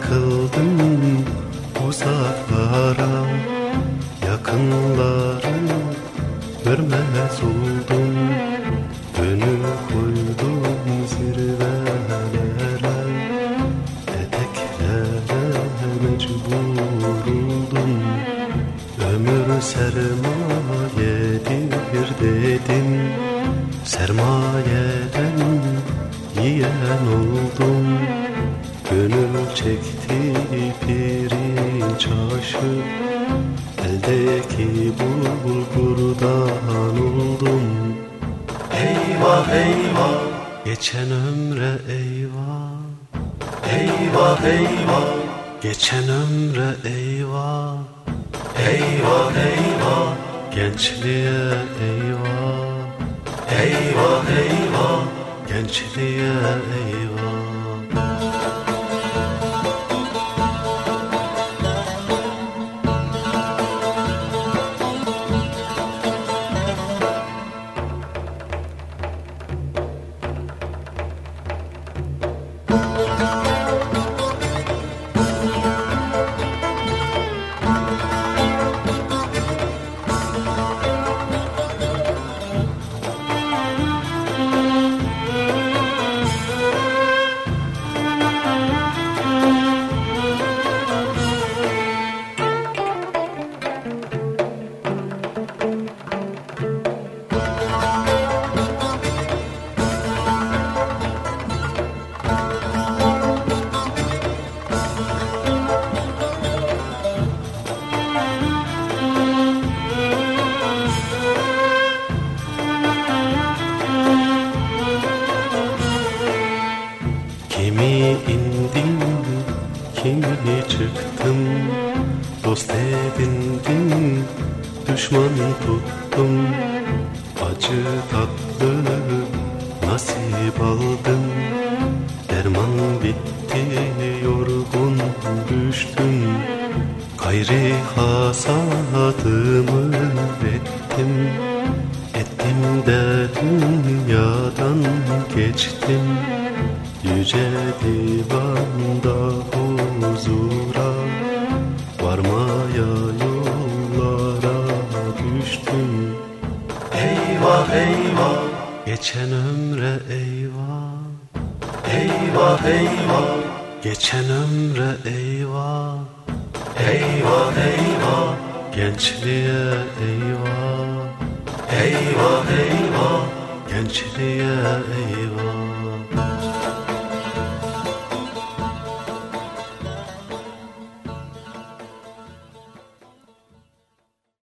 Karar kıldım uzaklara Yakınları görmez oldum. Gönül koydum zirvelere Eteklere mecbur oldum Ömür sermayedir dedim Sermayeden yiyen oldum Gönül çekti pirinç aşı Eldeki bulgurdan oldum. Eyvah eyvah. Geçen ömre eyvah. Eyvah eyvah. Geçen ömre eyvah. Eyvah eyvah. Gençliğe eyvah. Eyvah eyvah. Gençliğe eyvah kimi çıktım Dost edindim, düşman tuttum. Acı tatlı nasip aldım Derman bitti, yorgun düştüm. Gayri hasatımı ettim Ettim de dünyadan geçtim. Yüce divanda Eyvah eyvah. Geçen ömre eyvah. Eyvah eyvah. Geçen ömre eyvah. Eyvah eyvah. Gençliğe eyvah. Eyvah eyvah. Gençliğe eyvah